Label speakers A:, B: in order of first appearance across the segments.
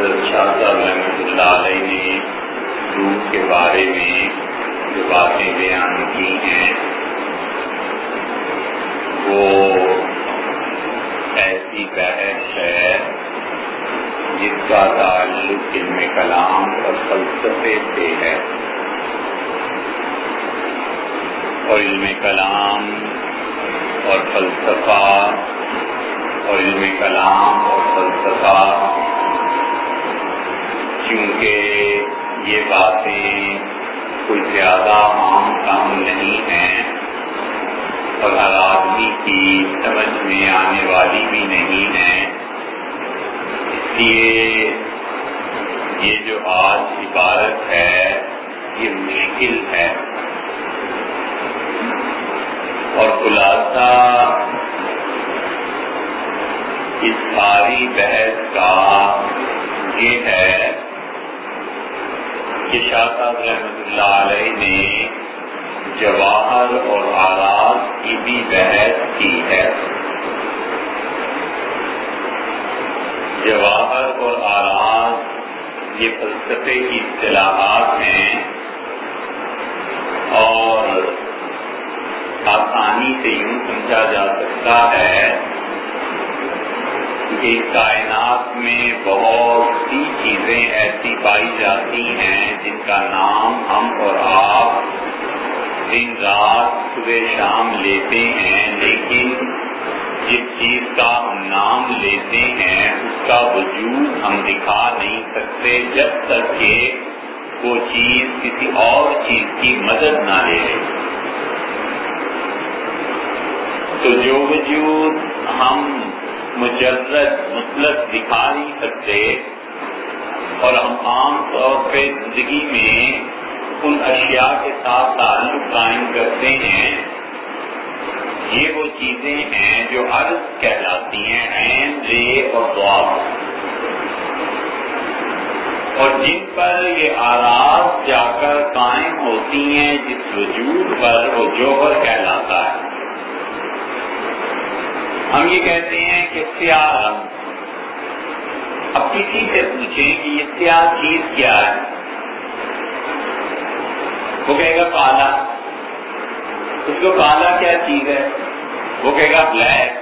A: حضرت شاہ صاحب رحمۃ اللہ علیہ نے روح کے بارے میں جو باتیں بیان کی ہیں، وہ ایسی بحث ہے جس کا تعلق علم کلام اور فلسفے سے ہے۔ اور علم کلام اور فلسفہ، اور علم کلام اور فلسفہ کیونکہ یہ باتیں کوئی زیادہ عام کام نہیں ہیں اور ہر آدمی کی سمجھ میں آنے والی بھی نہیں ہے اس لیے یہ جو آج عبارت ہے، یہ مشکل ہے۔ اور خلاصہ، اس ساری بحث کا یہ ہے کہ شاہ صاحب رحمۃ اللہ علیہ نے جواہر اور آراز کی بھی بحث کی ہے۔ جواہر اور آراز یہ فلسفے کی اصطلاحات ہیں اور آسانی سے یوں سمجھا جا سکتا ہے کہ کائنات میں بہت سی چیزیں ایسی پائی جاتی ہیں جن کا نام ہم اور آپ دن رات صبح شام لیتے ہیں، لیکن جس چیز کا ہم نام لیتے ہیں، اس کا وجود ہم دکھا نہیں سکتے جب تک کہ وہ چیز کسی اور چیز کی مدد نہ لے تو جو وجود ہم مجرد، مطلق دکھا نہیں سکتے۔ اور ہم عام طور پہ زندگی میں ان اشیاء کے ساتھ تعلق قائم کرتے ہیں۔ یہ وہ چیزیں ہیں جو عرض کہلاتی ہیں، عین رے اور دعا۔ اور جن پر یہ آراز جا کر قائم ہوتی ہیں، جس وجود پر وہ جوہر کہلاتا ہے۔ ہم یہ کہتے ہیں کہ سیاہ رنگ اب کسی سے پوچھیں کہ یہ سیاہ چیز کیا ہے؟ وہ کہے گا کالا۔ اس کو کالا کیا چیز ہے؟ وہ کہے گا بلیک۔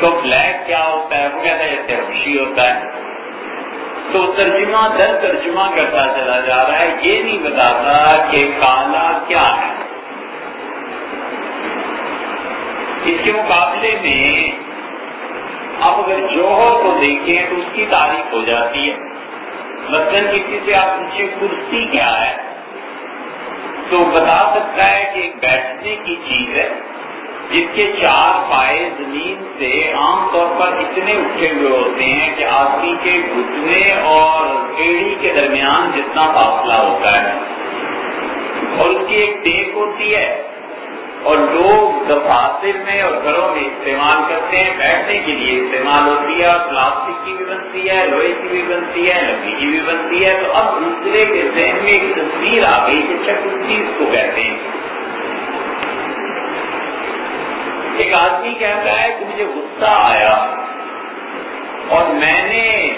A: تو بلیک کیا ہوتا ہے؟ وہ کہتا ہے جیسے خوشی ہوتا ہے۔ تو ترجمہ در ترجمہ کرتا چلا جا رہا ہے، یہ نہیں بتاتا کہ کالا کیا ہے۔ اس کے مقابلے میں آپ اگر جوہر کو دیکھیں تو اس کی تعریف ہو جاتی ہے۔ مثلاً کسی سے آپ پوچھیں کرسی کیا ہے؟ تو بتا سکتا ہے کہ ایک بیٹھنے کی چیز ہے، جس کے چار پائے زمین سے عام طور پر اتنے اٹھے ہوئے ہوتے ہیں کہ آدمی کے گھٹنے اور ایڑی کے درمیان جتنا فاصلہ ہوتا ہے۔ اور اس کی ایک ٹیک ہوتی ہے۔ اور لوگ دفاتر میں اور گھروں میں استعمال کرتے ہیں، بیٹھنے کے لیے استعمال ہوتی ہے پلاسٹک کی بھی بنتی ہے، لوہے کی بھی بنتی ہے، لکڑی کی بھی بنتی ہے۔ تو اب دوسرے کے ذہن میں ایک تصویر آ گئی کہ چک اس چیز کو کہتے ہیں۔ ایک آدمی کہتا ہے کہ مجھے غصہ آیا اور میں نے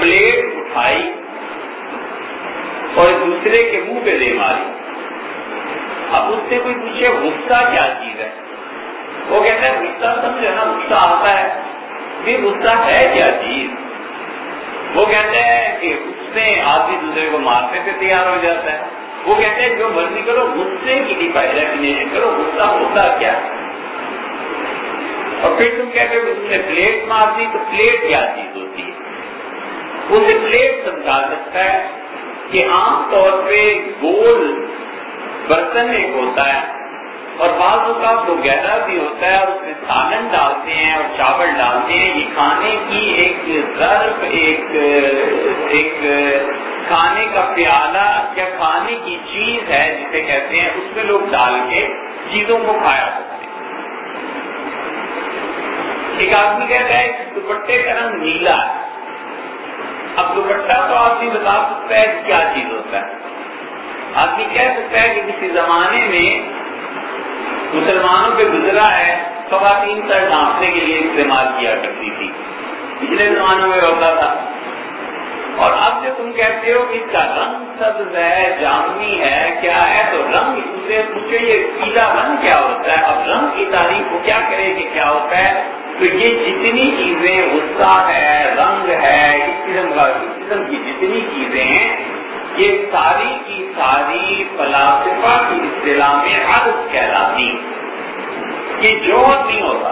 A: پلیٹ اٹھائی اور دوسرے کے منہ پہ دے ماری۔ اب اس سے کوئی پوچھے غصہ کیا چیز ہے؟ وہ کہتا ہے غصہ سمجھے نا، غصہ آتا ہے۔ پھر غصہ ہے کیا چیز؟ وہ کہتے ہیں کہ اس میں آدمی دوسرے کو مارنے سے تیار ہو جاتا ہے۔ وہ کہتے ہیں جو مرضی کرو، غصے کی ڈیفینیشن کرو، غصہ ہوتا کیا؟ اور پھر تم کہتے ہو اس نے پلیٹ مار دی، تو پلیٹ کیا چیز ہوتی ہے؟ اسے پلیٹ سمجھا سکتا ہے کہ عام طور پہ گول برتن ایک ہوتا ہے اور بعض اوقات وہ گہرا بھی ہوتا ہے اور اس میں سالن ڈالتے ہیں اور چاول ڈالتے ہیں۔ یہ کھانے کی ایک ضرب ایک ایک کھانے کا پیالہ یا کھانے کی چیز ہے جسے کہتے ہیں۔ اس میں لوگ ڈال کے چیزوں کو کھایا کرتے ہیں۔ ایک آدمی کہتا ہے دوپٹے کا رنگ نیلا ہے۔ اب دوپٹہ تو آدمی بتا سکتا ہے کیا چیز ہوتا ہے۔ آدمی کہہ سکتا ہے کہ کسی زمانے میں مسلمانوں پہ گزرا ہے خواتین سر ڈھانپنے کے لیے استعمال کیا کرتی تھی۔ پچھلے زمانوں میں ہوتا تھا۔ اور اب جو تم کہتے ہو کہ اس کا رنگ سبز ہے، جامنی ہے، کیا ہے؟ تو رنگ اسے پوچھو، یہ پیلا رنگ کیا ہوتا ہے؟ اب رنگ کی تاریخ کو کیا کرے کہ کیا ہوتا ہے؟ تو یہ جتنی چیزیں غصہ ہے، رنگ ہے، اس قسم کا، اس قسم کی جتنی چیزیں ہیں یہ ساری کی ساری فلاسفہ کی اصطلاح میں عرض کہلاتی یہ جوہر نہیں ہوتا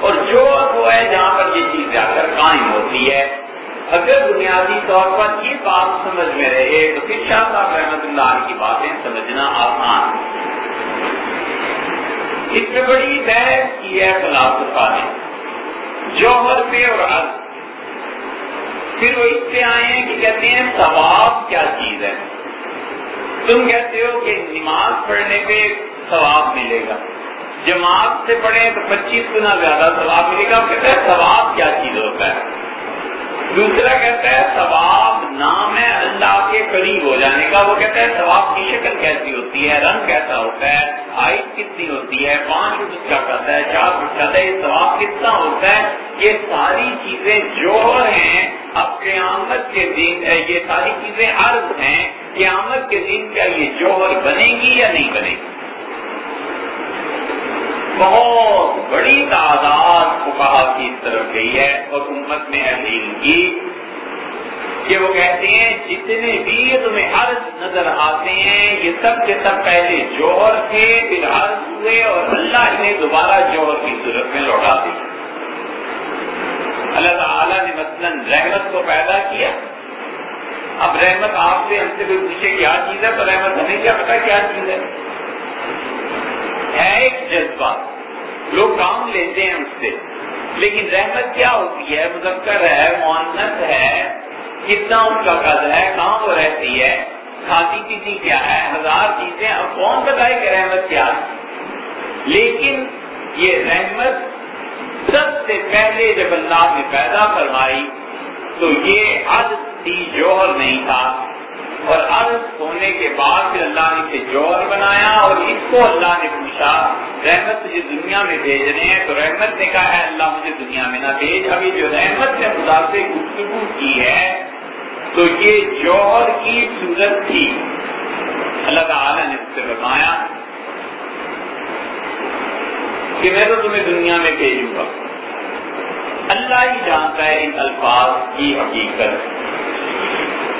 A: اور جوہر وہ ہے جہاں پر یہ چیز جا کر قائم ہوتی ہے، اگر بنیادی طور پر یہ بات سمجھ میں رہے تو پھر شاہ صاحب رحمت اللہ کی باتیں سمجھنا آسان اس میں بڑی بحث کی ہے فلاسفہ نے۔ جوہر پہ اور عرض پھر وہ اس پہ آئے ہیں کہ کہتے ہیں ثواب کیا چیز ہے؟ تم کہتے ہو کہ نماز پڑھنے پہ ثواب ملے گا۔ جماعت سے پڑھیں تو پچیس گنا زیادہ ثواب ملے گا۔ کہتے ہیں ثواب کیا چیز ہوتا ہے؟ دوسرا کہتا ہے ثواب نام ہے اللہ کے قریب ہو جانے کا۔ وہ کہتا ہے ثواب کی شکل کیسی ہوتی ہے؟ رنگ کیسا ہوتا ہے؟ ہائٹ کتنی ہوتی ہے؟ پانچ فٹ کیا کرتا ہے، چار فٹ کرتا ہے یہ ثواب کتنا ہوتا ہے؟ یہ ساری چیزیں جوہر ہیں اب قیامت کے دن یہ ساری چیزیں عرض ہیں، قیامت کے دن کیا یہ جوہر بنے گی یا نہیں بنے گی؟ بہت بڑی تعداد کو کی طرف گئی ہے اور امت میں اہل کی کہ وہ کہتے ہیں، جتنے بھی تمہیں عرض نظر آتے ہیں، یہ سب کے سب پہلے جوہر تھے، پھر عرض ہوئے اور اللہ انہیں دوبارہ جوہر کی صورت میں لوٹا دی اللہ تعالیٰ نے مثلا رحمت کو پیدا کیا۔ اب رحمت آپ سے ہم سے کوئی پوچھے کیا چیز ہے، تو رحمت ہمیں کیا پتا کیا چیز ہے۔ ہے ایک جذبہ۔ لوگ کام لیتے ہیں اس سے۔ لیکن رحمت کیا ہوتی ہے؟ مذکر ہے معنت ہے، کتنا اس کا قد ہے، کہاں وہ رہتی ہے؟ کھاتی پیتی کیا ہے؟ ہزار چیزیں۔ اب کون بتائے کہ رحمت کیا لیکن یہ رحمت سب سے پہلے جب اللہ نے پیدا فرمائی تو یہ حد تھی جوہر نہیں تھا اور عرض ہونے کے بعد پھر اللہ نے اسے جوہر بنایا اور اس کو اللہ نے پوچھا، رحمت تجھے دنیا میں بھیجنے ہیں؟ تو رحمت نے کہا ہے اللہ، مجھے دنیا میں نہ بھیج۔ ابھی جو رحمت نے خدا سے گفتگو کی ہے، تو یہ جوہر کی صورت تھی۔ اللہ تعالیٰ نے اس سے بتایا کہ میں تو تمہیں دنیا میں بھیجوں گا۔ اللہ ہی جانتا ہے ان الفاظ کی حقیقت۔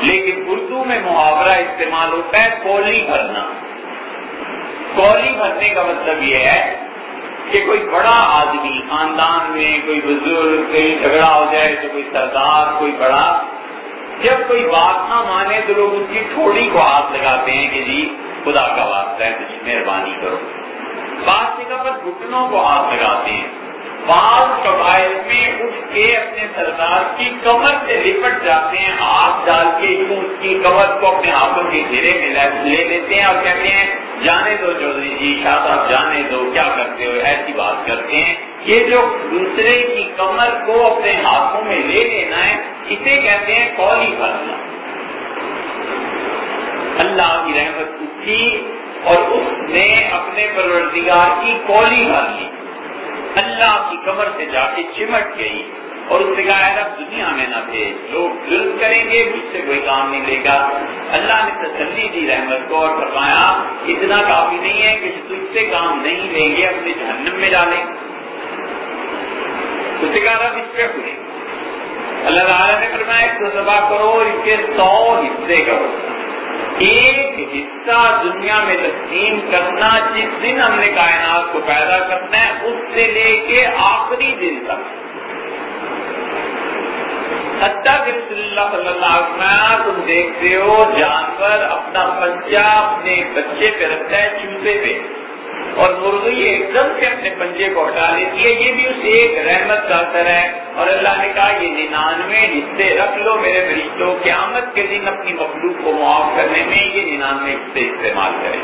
A: لیکن اردو میں محاورہ استعمال ہوتا ہے کولی بھرنا۔ کولی بھرنے کا مطلب یہ ہے کہ کوئی بڑا آدمی خاندان میں کوئی بزرگ کہیں جھگڑا ہو جائے تو کوئی سردار، کوئی بڑا۔ جب کوئی بات نہ مانے تو لوگ اس کی تھوڑی کو ہاتھ لگاتے ہیں کہ جی خدا کا واسطہ ہے مہربانی کرو۔ بات جگہ پر گھٹنوں کو ہاتھ لگاتے ہیں۔ بعض قبائل میں اٹھ کے اپنے سردار کی کمر سے لپٹ جاتے ہیں، ہاتھ ڈال کے اس کی کمر کو اپنے ہاتھوں کے گھیرے میں لے لیتے ہیں اور کہتے ہیں، جانے دو چودھری جی شاہ صاحب جانے دو، کیا کرتے ہو؟ ایسی بات کرتے ہیں۔ یہ جو دوسرے کی کمر کو اپنے ہاتھوں میں لے لینا ہے، اسے کہتے ہیں کولی بھرنا اللہ کی رحمت اٹھی اور اس نے اپنے پروردگار کی کولی بھر اللہ کی کمر سے جا کے چمٹ گئی اور اس نے کہا اب دنیا میں نہ بھیج۔ لوگ ظلم کریں گے، مجھ سے کوئی کام نہیں لے گا۔ اللہ نے تسلی دی رحمت کو اور فرمایا، اتنا کافی نہیں ہے کہ تجھ سے کام نہیں لیں گے، اپنے جہنم میں ڈالیں۔ اس نے کہا اس پہ خوش اللہ تعالیٰ نے فرمایا ایک سو کرو اور اس کے سو حصے کرو ایک حصہ دنیا میں تقسیم کرنا جس دن ہم نے کائنات کو پیدا کرنا ہے، اس سے لے کے آخری دن تک۔ کہ رسول اللہ صلی اللہ علیہ وسلم، تم دیکھتے ہو جانور اپنا بچہ اپنے بچے پہ رکھتا ہے چوسے پہ۔ اور مرغی ایک دم سے اپنے پنجے کو ہٹا لیتی ہے، یہ بھی اس ایک رحمت کا اثر ہے۔ اور اللہ نے کہا، یہ ننانوے حصے رکھ لو میرے فرشتوں، قیامت کے دن اپنی مخلوق کو معاف کرنے میں یہ ننانوے حصے استعمال کرے۔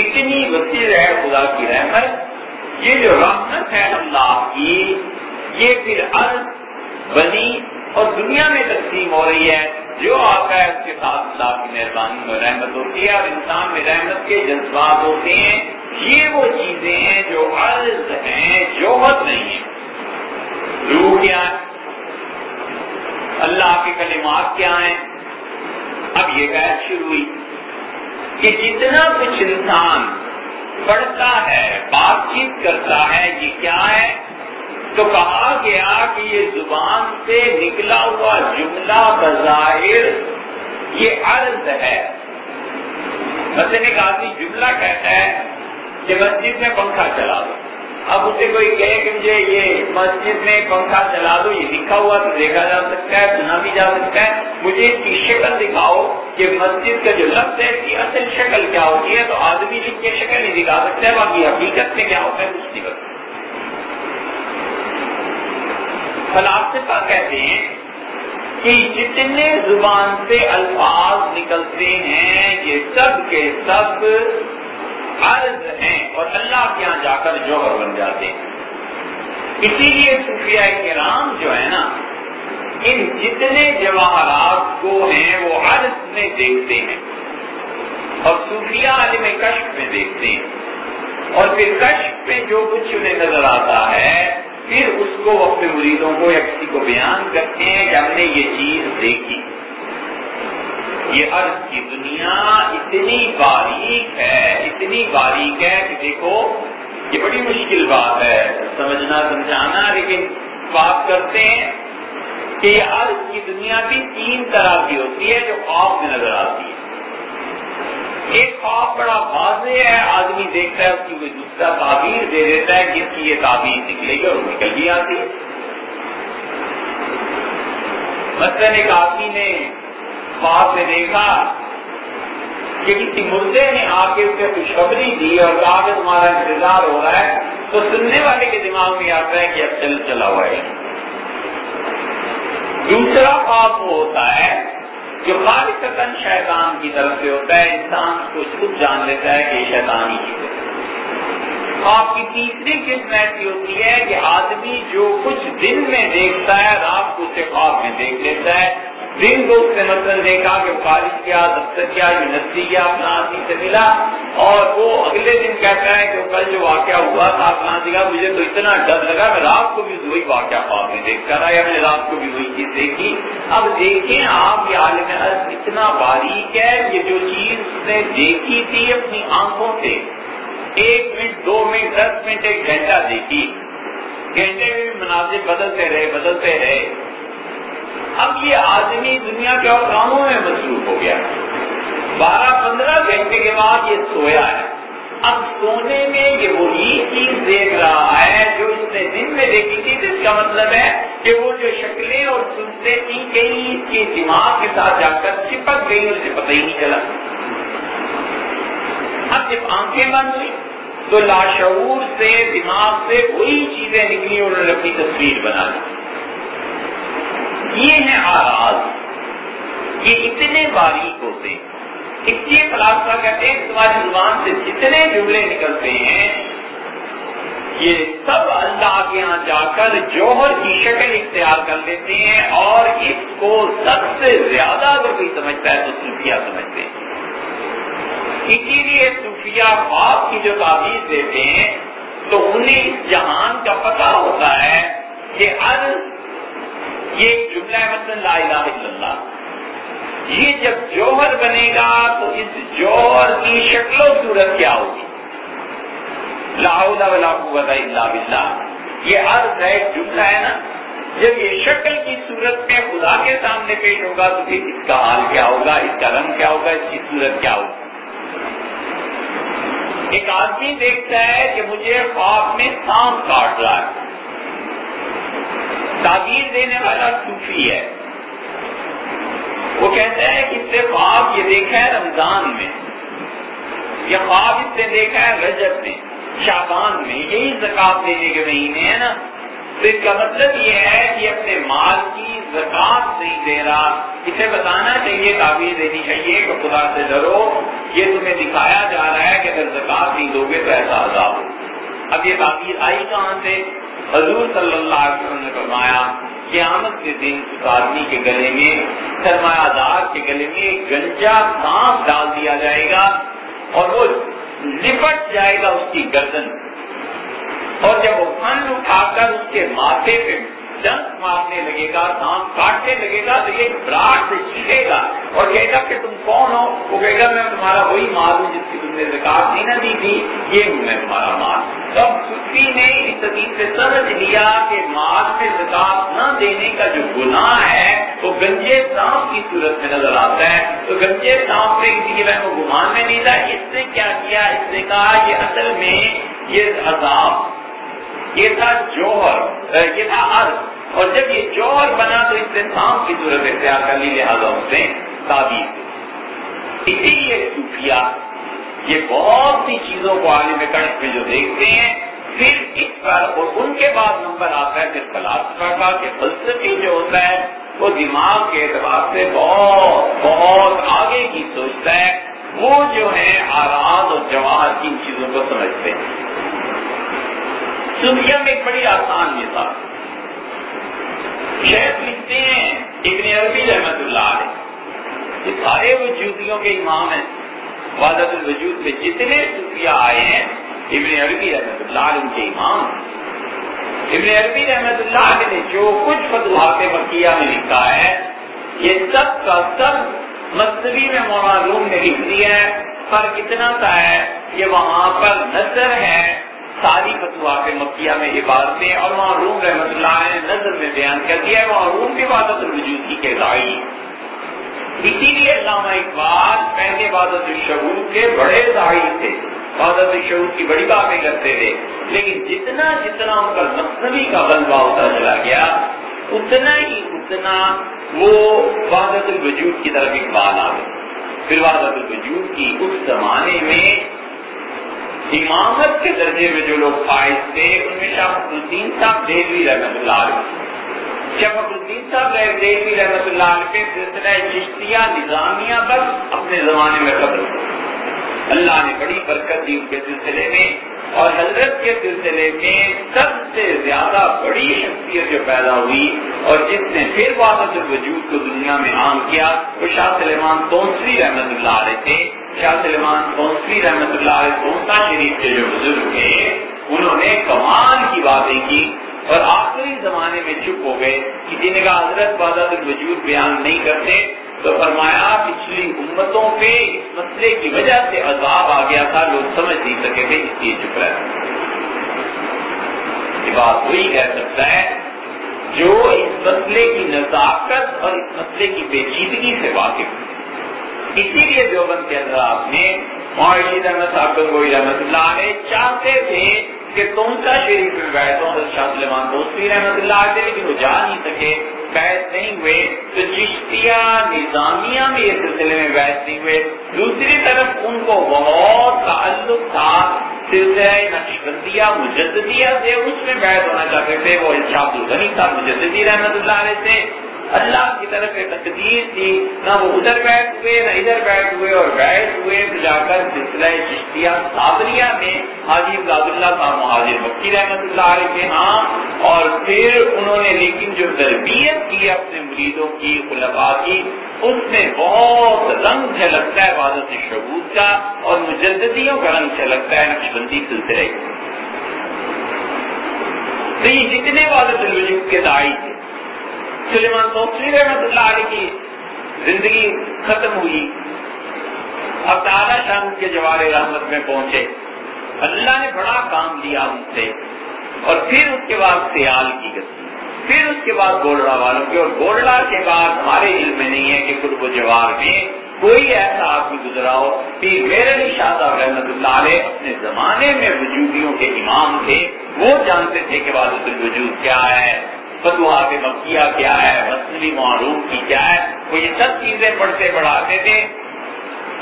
A: اتنی وسیع ہے خدا کی رحمت۔ یہ جو رحمت ہے اللہ کی، یہ پھر عرض بنی اور دنیا میں تقسیم ہو رہی ہے۔ جو آتا ہے اس کے ساتھ اللہ کی مہربانی میں رحمت ہوتی ہے اور انسان میں رحمت کے جذبات ہوتے ہیں، یہ وہ چیزیں ہیں جو عرض ہیں جوہت نہیں ہے روح کیا ہے اللہ کے کلمات کیا ہیں؟ اب یہ بحث شروع ہوئی کہ جتنا کچھ انسان پڑھتا ہے، بات چیت کرتا ہے، یہ کیا ہے؟ تو کہا گیا کہ یہ زبان سے نکلا ہوا جملہ بظاہر یہ عرض ہے۔ مثلاً ایک آدمی جملہ کہتا ہے کہ مسجد میں پنکھا چلا دو۔ اب اسے کوئی کہے کہ مجھے یہ مسجد میں پنکھا چلا دو، یہ لکھا ہوا تو دیکھا جا سکتا ہے، سنا بھی جا سکتا ہے۔ مجھے اس کی شکل دکھاؤ کہ مسجد کا جو لفظ ہے اس کی اصل شکل کیا ہوتی ہے۔ تو آدمی لکھ کے شکل نہیں دکھا سکتا ہے، باقی حقیقت میں کیا ہوتا ہے، کچھ نہیں بتا فلاسفہ کہتے ہیں کہ جتنے زبان سے الفاظ نکلتے ہیں، یہ سب کے سب عرض ہیں اور اللہ کے یہاں جا کر جوہر بن جاتے ہیں۔ اسی لیے صوفیاء کرام جو ہے نا، ان جتنے جواہرات کو ہیں، وہ عرض میں دیکھتے ہیں۔ اور صوفیاء عالم کشف میں دیکھتے ہیں۔ اور پھر کشف میں جو کچھ انہیں نظر آتا ہے پھر اس کو اپنے مریدوں کو یا کسی کو بیان کرتے ہیں کہ ہم نے یہ چیز دیکھی۔ یہ عرض کی دنیا اتنی باریک ہے، اتنی باریک ہے کہ دیکھو، یہ بڑی مشکل بات ہے۔ سمجھنا، سمجھانا، لیکن بات کرتے ہیں کہ یہ عرض کی دنیا بھی تین طرح کی ہوتی ہے جو خواب میں نظر آتی ہے۔ ایک خواب بڑا واضح ہے، آدمی دیکھتا ہے، اس کی کوئی دوسرا تعبیر دے دیتا ہے کہ اس کی یہ تعبیر نکلے گی اور نکل بھی آتی۔ ہے مثلاً ایک آدمی نے خواب میں دیکھا کہ کسی مردے نے آ کے اسے خوشخبری دی اور کہا کہ تمہارا انتظار ہو رہا ہے۔ تو سننے والے کے دماغ میں آتا ہے کہ اب چل چلا ہوا ہے۔ دوسرا خواب وہ ہوتا ہے جو خالص شیطان کی طرف سے ہوتا ہے، انسان کو خود جان لیتا ہے کہ شیطان ہی ہے۔ خواب کی تیسری قسم ایسی ہوتی ہے کہ آدمی جو کچھ دن میں دیکھتا ہے، رات کو اسے خواب میں دیکھ لیتا ہے دن کو نے مثلاً دیکھا کہ کالج کیا دفتر کیا یونیورسٹی کیا اپنا آدمی سے ملا اور وہ اگلے دن کہتا ہے کہ کل جو واقعہ ہوا تھا اپنا دکھا مجھے تو اتنا ڈر لگا، میں رات کو بھی وہی واقعہ خواب میں دیکھ کر یا میں نے رات کو بھی وہی چیز دیکھی۔ اب دیکھیں آپ یہ عالم عرض اتنا باریک ہے، یہ جو چیز اس نے دیکھی تھی اپنی آنکھوں سے، ایک منٹ، دو منٹ، دس منٹ، ایک گھنٹہ دیکھی۔ گھنٹے میں بھی مناظر بدلتے رہے بدلتے رہے۔ اب یہ آدمی دنیا کے اور کاموں میں مصروف ہو گیا۔ بارہ پندرہ گھنٹے کے بعد یہ سویا ہے۔ اب سونے میں یہ وہی چیز دیکھ رہا ہے جو اس نے دن میں دیکھی تھی۔ جس کا مطلب ہے کہ وہ جو شکلیں اور سنتے تھی کہیں اس کے دماغ کے ساتھ جا کر چپک گئی اسے پتہ ہی نہیں چلا۔ اب جب آنکھیں بند ہوئی تو لاشعور سے، دماغ سے وہی چیزیں نکلی اور انہوں نے اپنی تصویر بنا لی۔ یہ ہیں آراز یہ اتنے باریک ہوتے ہیں۔ اس لیے فلاسفہ کہتے ہیں، تمہاری زبان سے جتنے جملے نکلتے ہیں، یہ سب اللہ کے یہاں جا کر جوہر کی شکل اختیار کر لیتے ہیں اور اس کو سب سے زیادہ اگر کوئی سمجھتا ہے تو صوفیہ سمجھتے ہیں۔ اسی لیے صوفیہ خواب کی جو تعبیر دیتے ہیں، تو انہیں اس جہان کا پتہ ہوتا ہے کہ یہ ایک جملہ مثلا لا الہ الا اللہ۔ یہ جب جوہر بنے گا تو اس جوہر کی شکل و صورت کیا ہوگی؟ لا حول ولا قوت الا باللہ۔ یہ عرض ہے جملہ ہے نا؟ جب یہ شکل کی صورت میں خدا کے سامنے پیش ہوگا تو پھر اس کا حال کیا ہوگا؟ اس کا رنگ کیا ہوگا؟ اس کی صورت کیا ہوگی؟ ایک آدمی دیکھتا ہے کہ مجھے خواب میں سانپ کاٹ رہا ہے۔ تعبیر دینے والا صوفی ہے۔ وہ کہتا ہے کہ اس سے خواب یہ دیکھا ہے رمضان میں۔ یہ خواب اس سے دیکھا ہے رجب میں شابان میں۔ یہی زکات دینے کے مہینے ہیں نا۔ تو اس کا مطلب یہ ہے کہ اپنے مال کی زکات نہیں دے رہا۔ اسے بتانا چاہیے، تعبیر دینی چاہیے کہ خدا سے ڈرو۔ یہ تمہیں دکھایا جا رہا ہے کہ اگر زکات نہیں دو گے تو ایسا عذاب۔ ہو اب یہ تعبیر آئی کہاں سے؟ حضور صلی اللہ علیہ وسلم نے فرمایا قیامت کے دن اس آدمی کے گلے میں سرمایہ دار کے گلے میں گنجا سانپ ڈال دیا جائے گا اور وہ لپٹ جائے گا اس کی گردن اور جب وہ پھن اٹھا کر اس کے ماتھے پہ ڈنک مارنے لگے گا سانپ کاٹنے لگے گا، تو یہ براٹ سے چیخے گا۔ اور کہے گا کہ تم کون ہو؟ وہ کہے گا، میں تمہارا وہی مال ہوں جس کی تم نے زکات نہیں نہ دی تھی، یہ ہوں میں تمہارا مال۔ تب صوفی نے اس حدیث سے سمجھ لیا کہ مال میں زکات نہ دینے کا جو گناہ ہے، وہ گنجے سانپ کی صورت میں نظر آتا ہے۔ تو گنجے سانپ نے کسی کے بہن کو گمان میں نہیں تھا اس نے کیا کیا؟ اس نے کہا، یہ اصل میں یہ عذاب یہ تھا جوہر یہ تھا عرض۔ اور جب یہ جوہر بنا تو اس نے سانپ کی صورت اختیار کر لی، لہٰذا اس نے تعبیر اسی لیے صوفیہ یہ بہت سی چیزوں کو عالم کنٹ میں جو دیکھتے ہیں، پھر اس پر اور ان کے بعد نمبر آتا ہے، پھر فلاسفہ کا کہ فلسفی جو ہوتا ہے، وہ دماغ کے اعتبار سے بہت بہت آگے کی سوچتا ہے۔ وہ جو ہے آراز اور جواہر کی چیزوں کو سمجھتے ہیں۔ سنیا میں ایک بڑی آسان مثال۔ شہد لکھتے ہیں ابن عربی رحمت اللہ علیہ۔ یہ سارے وجودیوں کے امام ہیں۔ وادت الوجود میں جتنے صوفیہ آئے ہیں، ابن عربی رحمت اللہ علیہ کے امام ابن عربی رحمت اللہ علیہ نے جو کچھ فتوحات مکیہ میں لکھا ہے، یہ سب کا سب مصنوعی میں معلوم نے لکھ دیا ہے فرق اتنا سا ہے کہ وہاں پر نظر ہے۔ ساری فتوحات مکیہ میں یہ باتیں اور وہاں روم رحمت اللہ نے نظر میں بیان کر دیا ہے وہاں روم بھی وادت الوجود کی کے دائی اسی لیے علامہ اقبال پہلے عبادت الشعور کے بڑے دائی تھے۔ عبادت الشعور کی بڑی باتیں کرتے تھے، لیکن جتنا جتنا ان کا مصنوعی کا غلبہ ہوتا چلا گیا، اتنا ہی اتنا وہ وادت الوجود کی طرف اقبال آ گئے۔ پھر وادت الوجود کی اس زمانے میں امامت کے درجے میں جو لوگ فائز تھے، ان میں شاہ الدین صاحب دیوی رحمت اللہ علیہ۔ شفق الدین صاحب دیوی رحمت اللہ علیہ کے سلسلہ چشتیہ نظامیہ بس اپنے زمانے میں قبل اللہ نے بڑی برکت دی ان کے سلسلے میں اور حضرت کے سلسلے میں سب سے زیادہ بڑی شخصیت جو پیدا ہوئی اور جس نے پھر واپس الوجود کو دنیا میں عام کیا، وہ شاہ سلیمان تونسری رحمت اللہ علیہ تھے۔ شاہ سلیمان تونسری رحمت اللہ علیہ تونسا شریف کے جو بزرگ تھے، انہوں نے کمال کی باتیں کی اور آخری زمانے میں چپ ہو گئے کہ جن کا حضرت بادت الوجود بیان نہیں کرتے، تو فرمایا پچھلی امتوں پہ اس مسئلے کی وجہ سے عذاب آ گیا تھا، لوگ سمجھ نہیں سکے تھے اس لیے چپ رہے۔ یہ بات وہی کہہ سکتا ہے جو اس مسئلے کی نزاکت اور اس مسئلے کی پیچیدگی سے واقف اسی لیے دیوبند کے اندر آپ نے معاشی رحمت صاحب رحمت اللہ علیہ چاہتے تھے کہ تونسا شریف میں بیٹھو حضرت شاہ سلمان دوسری رحمت اللہ علیہ، لیکن وہ جا نہیں سکے، بیٹھ نہیں ہوئے۔ تو چشتیہ نظامیہ میں یہ سلسلے میں بیٹھ نہیں ہوئے۔ دوسری طرف ان کو بہت تعلق تھا، سلسلہ نقش بندیہ مجددیہ سے اس میں بیٹھ ہونا چاہتے تھے۔ وہ شاہ الغنی صاحب مجددی رحمت اللہ علیہ سے اللہ کی طرف ایک تقدیر تھی، نہ وہ ادھر بیٹھ ہوئے، نہ ادھر بیٹھ ہوئے اور بیٹھ ہوئے، جا کر سلسلہ چشتیہ صابریہ میں حاجی عبد اللہ صاحب مہاجر مکی رحمت اللہ علیہ کے ہاں اور پھر انہوں نے لیکن جو تربیت کی اپنے مریدوں کی خلفا کی، اس میں بہت رنگ جھلکتا ہے عبادت شبود کا اور مجددیوں کا رنگ جھلکتا ہے، نقش بندی سلسلے تو یہ جتنے عبادت الوجود کے دائی تھے سلیمان توسری رحمت اللہ علیہ کی زندگی ختم ہوئی۔ اب تعالیٰ شاہ کے جوار رحمت میں پہنچے۔ اللہ نے بڑا کام لیا ان سے۔ اور پھر اس کے بعد سیال کی گتی پھر اس کے بعد گولڑا والوں کی۔ اور گولڑا کے بعد ہمارے علم میں نہیں ہے کہ خود و جوار میں کوئی ایسا آدمی گزرا ہو کہ میرے شاہ صاحب رحمت اللہ علیہ اپنے زمانے میں وجودیوں کے امام تھے۔ وہ جانتے تھے کہ وادت الوجود کیا ہے۔ فتوحات مکیہ کیا ہے مصنوعی معروف کی کیا ہے، وہ یہ سب چیزیں پڑھتے پڑھاتے تھے۔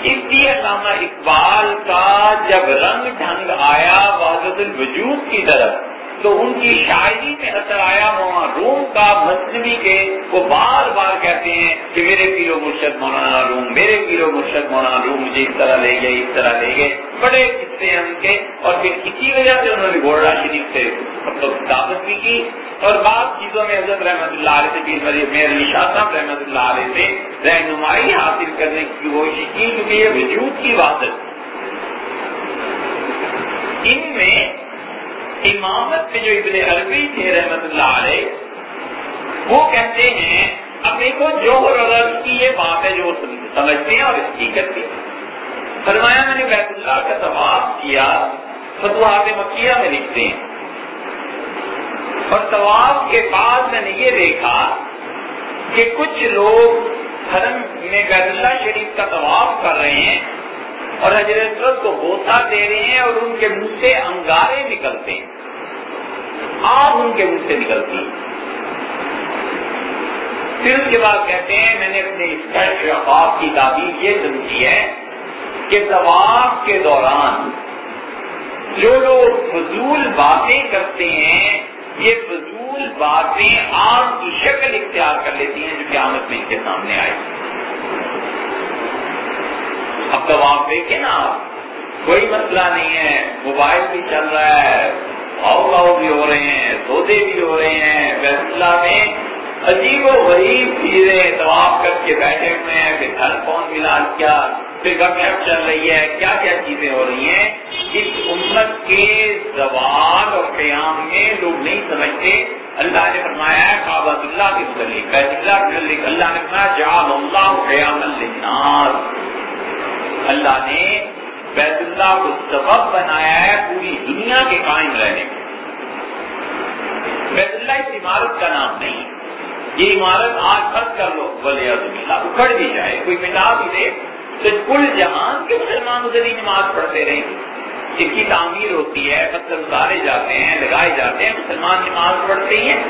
A: اس لیے علامہ اقبال کا جب رنگ ڈھنگ آیا واضح الوجود کی طرف۔ تو ان کی شاعری میں اثر آیا وہاں روم کا مصنوعی کے وہ بار بار کہتے ہیں کہ میرے پیرو مرشد مولانا روم، میرے پیرو مرشد مولانا روم مجھے اس طرح لے گئے، اس طرح لے گئے۔ بڑے قصے ہیں ان کے۔ اور پھر اسی وجہ سے انہوں نے گولڈا شریف سے مطلب دعوت بھی کی۔ اور بعض چیزوں میں حضرت رحمت اللہ علیہ سے پیر میر علی شاہ صاحب رحمت اللہ علیہ سے رہنمائی حاصل کرنے کی کوشش کی، کیونکہ یہ وجود کی بات ہے۔ ان میں امامت میں جو ابن عربی تھے رحمت اللہ علیہ، وہ کہتے ہیں اب دیکھو جو رض کی یہ بات ہے جو سمجھتے ہیں اور اس کی کرتے ہیں۔ فرمایا میں نے بیت اللہ کا طواف کیا فتوحات مکیہ میں لکھتے ہیں۔ اور طواف کے بعد میں نے یہ دیکھا کہ کچھ لوگ حرم میں بیت اللہ شریف کا طواف کر رہے ہیں اور حضرت کو بوسا دے رہے ہیں اور ان کے منہ سے انگارے نکلتے ہیں۔ آگ ان کے منہ سے نکلتی پھر اس کے بعد کہتے ہیں، میں نے اپنے اس کی تعبیر یہ سمجھی ہے کہ طواف کے دوران جو لوگ فضول باتیں کرتے ہیں، یہ فضول باتیں آگ کی شکل اختیار کر لیتی ہیں جو قیامت میں ان کے سامنے آئے۔ اب تو آپ دیکھیں نا کوئی مسئلہ نہیں ہے، موبائل بھی چل رہا ہے ہاؤ آؤ بھی ہو رہے ہیں، سودے بھی ہو رہے ہیں۔ فیصلہ میں عجیب و غریب چیزیں طواف کر کے بیٹھے ہوئے ہیں، پھر گھر کون ملا کیا، پھر گپ چل رہی ہے، کیا کیا چیزیں ہو رہی ہیں؟ اس امت کے زوال اور قیام میں لوگ نہیں سمجھتے۔ اللہ نے فرمایا ہے کابت اللہ کے متعلق، بیت اللہ کے متعلق۔ اللہ نے فرمایا، جعل اللہ قیام للناس۔ اللہ نے بیت اللہ کو سبب بنایا ہے پوری دنیا کے قائم رہنے میں بیت اللہ اس عمارت کا نام نہیں یہ عمارت آج خرچ کر لو بولے اللہ اکھڑ بھی جائے، کوئی مٹا بھی دے۔ تو کل جہان کے مسلمان ادھر نماز پڑھتے رہیں۔ گے جن کی تعمیر ہوتی ہے مطلب پتھر اتارے جاتے ہیں، لگائے جاتے ہیں، مسلمان نماز پڑھتے ہیں۔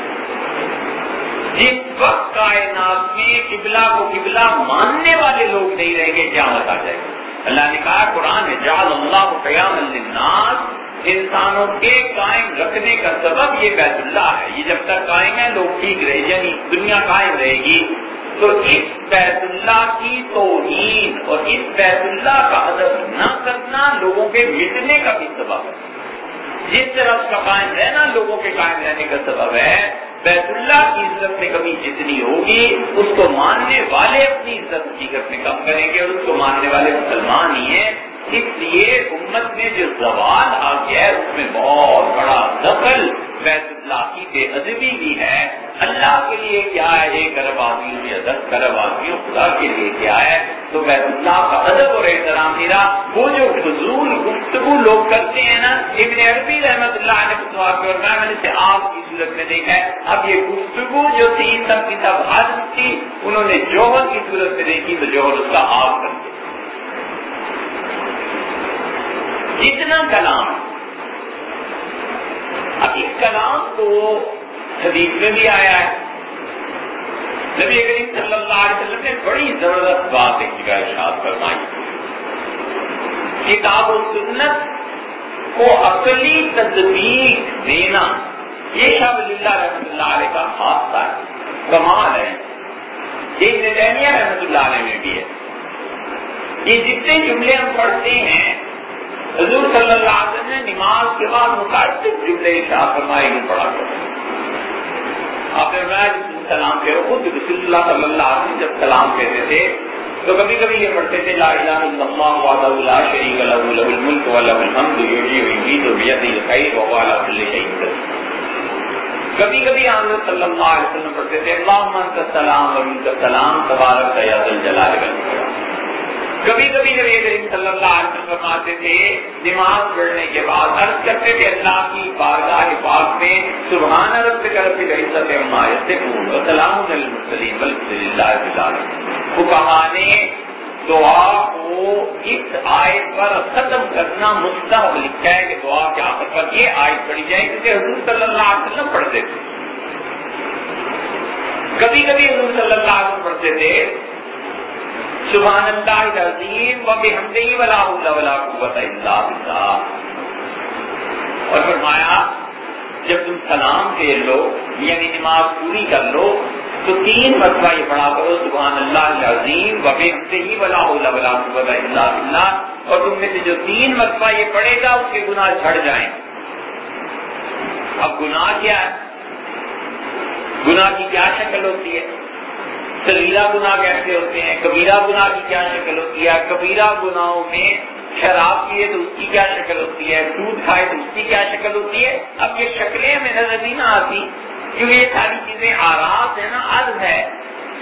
A: جس وقت کائنات میں قبلہ کو قبلہ ماننے والے لوگ نہیں رہیں گے کیا بتا جائے گا اللہ نے کہا، قرآن میں جال اللہ قیام الناس انسانوں کے قائم رکھنے کا سبب یہ بیت اللہ ہے۔ یہ جب تک قائم ہے، لوگ ٹھیک رہے یعنی دنیا قائم رہے گی۔ تو اس بیت اللہ کی توہین اور اس بیت اللہ کا ادب نہ کرنا لوگوں کے مٹنے کا بھی سبب ہے۔ جس طرح اس کا قائم رہنا لوگوں کے قائم رہنے کا سبب ہے بیت اللہ کی عزت میں کمی جتنی ہوگی، اس کو ماننے والے اپنی عزت حقیقت میں کم کریں گے اور اس کو ماننے والے مسلمان ہی ہیں۔ اس لیے امت میں جو زوال آ گیا ہے، اس میں بہت بڑا دخل بیت اللہ کی بے ادبی بھی ہے۔ اللہ کے لیے کیا ہے؟ ایک ارب آدمی یا دس ارب آدمی خدا کے لیے کیا ہے؟ تو بیت اللہ کا ادب اور احترام میرا وہ جو فضول گفتگو لوگ کرتے ہیں نا، ابن عربی رحمت اللہ نے اور میں نے اسے آپ کی صورت میں دیکھا ہے۔ اب یہ گفتگو جو تھی، سب کی سب حاضر تھی، انہوں نے جوہر کی صورت میں دیکھی، تو جوہر اس کا آپ کر دیا۔ جتنا کلام، اب اس کلام کو حدیث میں بھی آیا ہے۔ نبی کریم صلی اللہ علیہ وسلم نے بڑی زبردست بات ایک جگہ ارشاد فرمائی۔ کتاب و سنت کو اصلی تصدیق دینا، یہ شاہ ولی اللہ رحمۃ اللہ علیہ کا حادثہ ہے، کمال ہے۔ ایک نتیمیہ رحمۃ اللہ علیہ میں بھی ہے۔ یہ جتنے جملے ہم پڑھتے ہیں، حضور صلی اللہ علیہ وسلم نے نماز کے بعد متعدد جملے شاہ فرمائے ہی پڑھا کرتے ہیں آپ نے سلام کہہ خود رسول اللہ صلی اللہ علیہ وسلم جب سلام کہتے تھے، تو کبھی کبھی یہ پڑھتے تھے، لا الہ الا اللہ وحدہ لا شریک لہ لہ الملک و لہ الحمد یحیی و یمیت الخیر وهو علی کل شیء قدیر۔ کبھی کبھی حضرت صلی اللہ علیہ وسلم پڑھتے تھے، اللہم انت السلام و منک السلام، تبارک یا ذل جلال والاکرام کبھی کبھی جب یہ کریم صلی اللہ علیہ وسلم فرماتے تھے، نماز پڑھنے کے بعد عرض کرتے تھے اللہ کی بارگاہ پاک میں، سبحان رب کے طرف کی عزت پورن سلام المسلیم وہ کہا نے دعا کو اس آیت پر ختم کرنا مستحب لکھا ہے کہ دعا کے آخر پر یہ آیت پڑھی جائے کیونکہ حضور صلی اللہ علیہ وسلم پڑھتے تھے۔ کبھی کبھی حضور صلی اللہ علیہ وسلم پڑھتے تھے سبحان اللہ العظیم و بحمدی ولا حول ولا قوت الا بالله اور فرمایا، جب تم سلام پھیر لو یعنی نماز پوری کر لو، تو تین مرتبہ یہ پڑھا کرو، سبحان اللہ العظیم و بحمدی ولا حول ولا قوت الا بالله اور تم میں سے جو تین مرتبہ یہ پڑھے گا، اس کے گناہ جھڑ جائیں۔ اب گناہ کیا ہے؟ گناہ کی کیا شکل ہوتی ہے؟ سلیلا گناہ کیسے ہوتے ہیں؟ کبیرہ گناہ کی کیا شکل ہوتی ہے؟ کبیرہ گناہوں میں شراب پیے تو اس کی کیا شکل ہوتی ہے؟ دودھ کھائے تو اس کی کیا شکل ہوتی ہے؟ اب یہ شکلیں ہمیں نظر نہیں نہ آتی، کیونکہ یہ ساری چیزیں آراز ہے نا، عرض ہے۔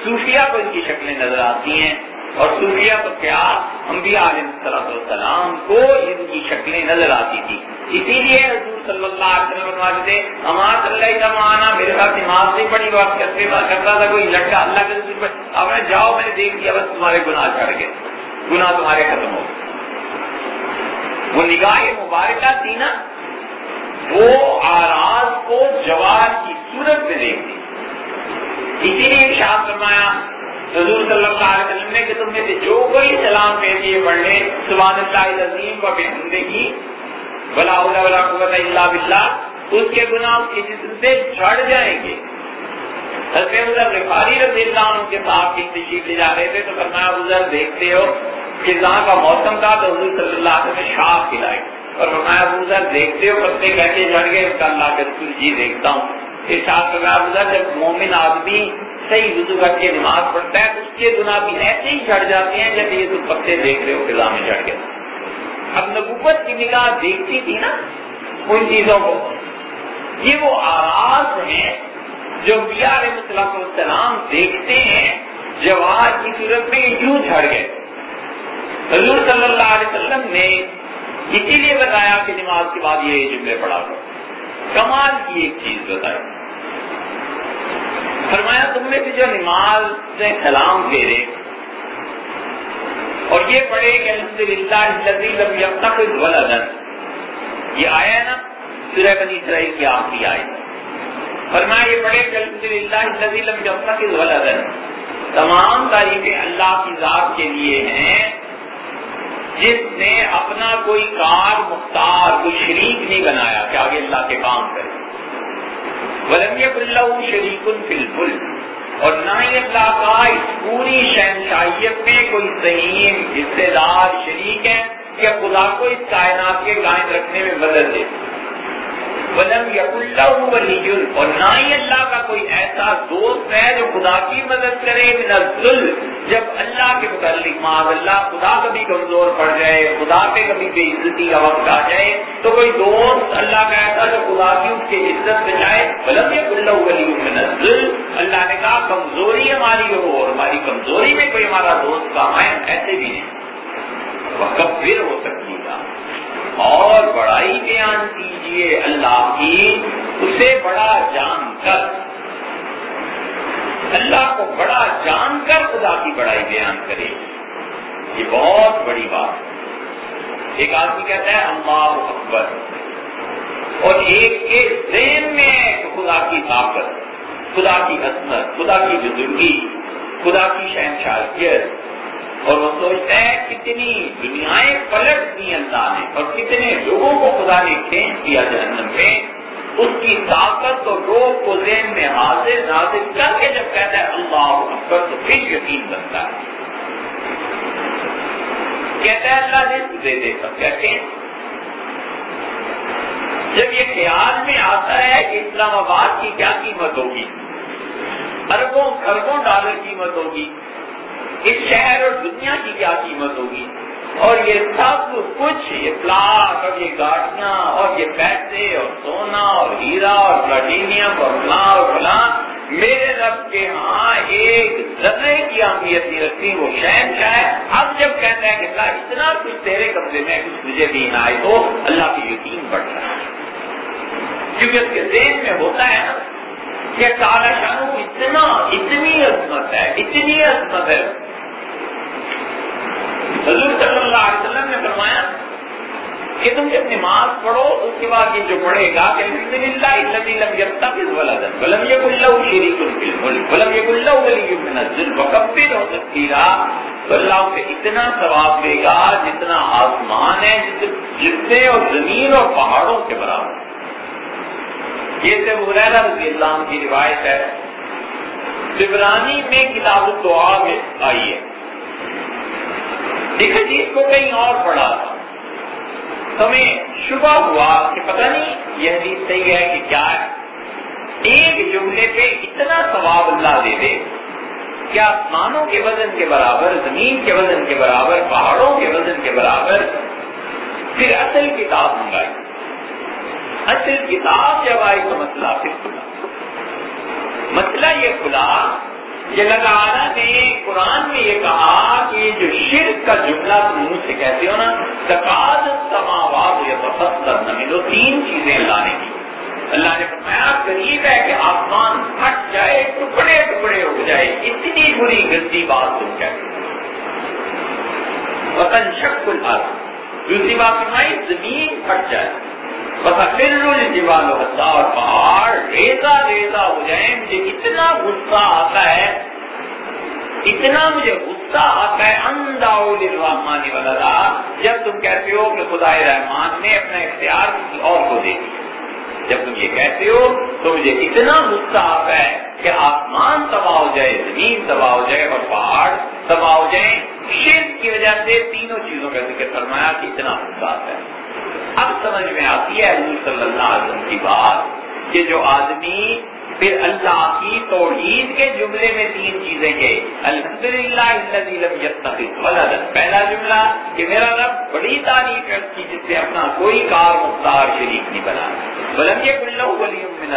A: صوفیہ کو ان کی شکلیں نظر آتی ہیں۔ اور صوفیہ کو کیا انبیاء علیہ السلام کو ان کی شکلیں نظر آتی تھی۔ اسی لیے حضور صلی اللہ علیہ وسلم فرماتے ہمارا صلی اللہ زمانہ میرے ساتھ نماز نہیں پڑی بات کرتے کرتا تھا، کوئی لڑکا اللہ کے رسول پر اب میں جاؤ، میں نے دیکھ لیا، بس تمہارے گناہ چڑھ گئے، گناہ تمہارے ختم ہو وہ نگاہ مبارکہ تھی نا، وہ آراز کو جوار کی صورت میں دیکھتی۔ اسی لیے شاہ فرمایا حضور صلی اللہ علیہ وسلم نے کہ تم میں سے جو کوئی سلام پیش پڑھ لے، سبحان اللہ عظیم کو بے بلا بلا قوت اللہ بلّہ اس کے گناہ اس کے جسم سے جھڑ جائیں گے۔ حضرت عمر غفاری رضی اللہ عنہ کے ساتھ کی تشریف لے جا رہے تھے، تو فرمایا گزر دیکھتے ہو کہ جہاں کا موسم تھا تو حضور صلی اللہ علیہ وسلم نے شاخ کھلائی اور فرمایا گزر دیکھتے ہو، پتے کیسے جھڑ گئے؟ اس کا اللہ کے رسول جی دیکھتا ہوں۔ ارشاد فرمایا گزر جب مومن آدمی صحیح وضو کر کے نماز پڑھتا ہے اس کے گناہ بھی ایسے ہی جھڑ جاتے ہیں جب یہ تم پتے دیکھ رہے ہو، فضا میں جھڑ گئے اب نبوت کی نگاہ دیکھتی تھی نا، ان چیزوں کو۔ یہ وہ آراز ہیں جو علیہ السلام دیکھتے ہیں جواب کی صورت میں یوں جھڑ گئے۔ حضور صلی اللہ علیہ وسلم نے اسی لیے بتایا کہ نماز کے بعد یہ جملے پڑھا کر کمال کی ایک چیز بتائی۔ فرمایا تم میں سے جو نماز سے سلام دے رہے اور یہ پڑھے کہ الحمد للہ یہ آیا نا، سورہ بنی اسرائیل کی آخری آئے فرمایا یہ پڑھے کہ الحمد للہ تمام تعریفیں اللہ کی ذات کے لیے ہیں۔ جس نے اپنا کوئی کار مختار، کوئی شریک نہیں بنایا کہ آگے اللہ کے کام کرے۔ ولم اللہ شریک الفل اور نہ ہی اللہ کا اس پوری شہنشاہیت میں کوئی ذہین حصے دار شریک ہے کہ خدا کو اس کائنات کے قائم رکھنے میں مدد دے۔ ولم اللہ ولی اور نہ ہی اللہ کا کوئی ایسا دوست ہے جو خدا کی مدد کرے من الظل جب اللہ کے متعلق معاذ اللہ خدا کبھی کمزور پڑ جائے، خدا پہ کبھی بے عزتی کا وقت آ جائے، تو کوئی دوست اللہ کا ایسا جو خدا کی اس کی عزت بچائے ولم اللہ ولی من الظل اللہ نے کہا، کمزوری ہماری ہو اور ہماری کمزوری میں کوئی ہمارا دوست کام ہے ایسے بھی نہیں. وہ کب پھر ہو سکتی گا۔ اور بڑائی بیان کیجیے اللہ کی اسے بڑا جان کر۔ اللہ کو بڑا جان کر خدا کی بڑائی بیان کرے۔ یہ بہت بڑی بات ایک آدمی کہتا ہے، اللہ اکبر۔ اور ایک کے ذہن میں خدا کی طاقت، خدا کی عصمت خدا کی بزرگی، خدا کی شہنشاہیت اور وہ سوچتا ہے کتنی دنیایں پلٹ دی اللہ نے اور کتنے لوگوں کو خدا نے چینج کیا جہنم میں، اس کی طاقت اور روح کو ذہن میں حاضر نازر کر کے جب کہتا ہے اللہ اکبر تو پھر یقین بنتا ہے۔ کہتا ہے اللہ رزق دے دے، سب کہتے ہیں۔ جب یہ خیال میں آتا ہے کہ اسلام آباد کی کیا قیمت ہوگی؟ اربوں خربوں ڈالر قیمت ہوگی۔ اس شہر اور دنیا کی کیا قیمت ہوگی؟ اور یہ سب کچھ، یہ پلاٹ اور یہ گاڑیاں اور یہ پیسے اور سونا اور ہیرا اور پلاٹینیم اور فلاں اور فلاں، میرے رب کے ہاں ایک ذرے کی اہمیت نہیں رکھتی، وہ شہر شاید اب جب کہتا ہے کہ اللہ اتنا کچھ تیرے قبضے میں کچھ مجھے بھی نہ آئے تو اللہ کی یقین بڑھ رہا ہے کیونکہ اس کے ذہن میں ہوتا ہے نا کہ کالا شانو اتنا، اتنی عظمت ہے، اتنی عظمت ہے۔ حضور صلی اللہ علیہ وسلم نے فرمایا کہ تم جب نماز پڑھو، اس کے بعد یہ جو پڑھے گا کہ اللہ سے اتنا ثواب دے گا جتنا آسمان ہے، جتنے اور زمین اور پہاڑوں کے برابر۔ یہ سے رضی اللہ عنہ کی روایت ہے۔ جبرانی میں کتاب الدعا میں آئی ہے۔ دیکھا جی اس کو کہیں اور پڑھا۔ تھا ہمیں شبہ ہوا کہ پتہ نہیں یہ حدیث صحیح ہے کہ کیا ہے۔ ایک جملے پہ اتنا ثواب اللہ دے دے کیا آسمانوں کے وزن کے برابر، زمین کے وزن کے برابر، پہاڑوں کے وزن کے برابر پھر اصل کتاب منگائی۔ اصل کتاب جب آئی تو مسئلہ پھر کہ اللہ تعالیٰ نے قرآن میں یہ کہا کہ جو شرک کا جملہ تم منہ سے کہتے ہو نا تقاد سماوات یا تفصل نہ ملو تین چیزیں اللہ نے کی۔ اللہ نے فرمایا قریب ہے کہ آسمان پھٹ جائے، ٹکڑے ٹکڑے ہو جائے، اتنی بری گندی بات تم کہتے وطن شک دوسری بات فرمائی، زمین پھٹ جائے۔ اور پہاڑ ریزا ریزا ہو جائے مجھے اتنا غصہ آتا ہے، اتنا مجھے غصہ آتا ہے، انداؤ والا جب تم کہتے ہو کہ خدا رحمان نے اپنا اختیار کسی اور کو دے دیا۔ جب تم یہ کہتے ہو تو مجھے اتنا غصہ آتا ہے کہ آسمان تباہ ہو جائے، زمین تباہ ہو جائے اور پہاڑ تباہ ہو جائے شرک کی وجہ سے تینوں چیزوں کا ذکر فرمایا کہ اتنا غصہ آتا ہے۔ اب سمجھ میں آتی ہے حضور صلی اللہ علیہ وسلم کی بات کہ جو آدمی پھر اللہ کی توحید کے جملے میں تین چیزیں کہ الحمد للہ پہلا جملہ کہ میرا رب بڑی تعریف ہے کی جس سے اپنا کوئی کار مختار شریک نہیں بنا۔ بلند اللہ ولی من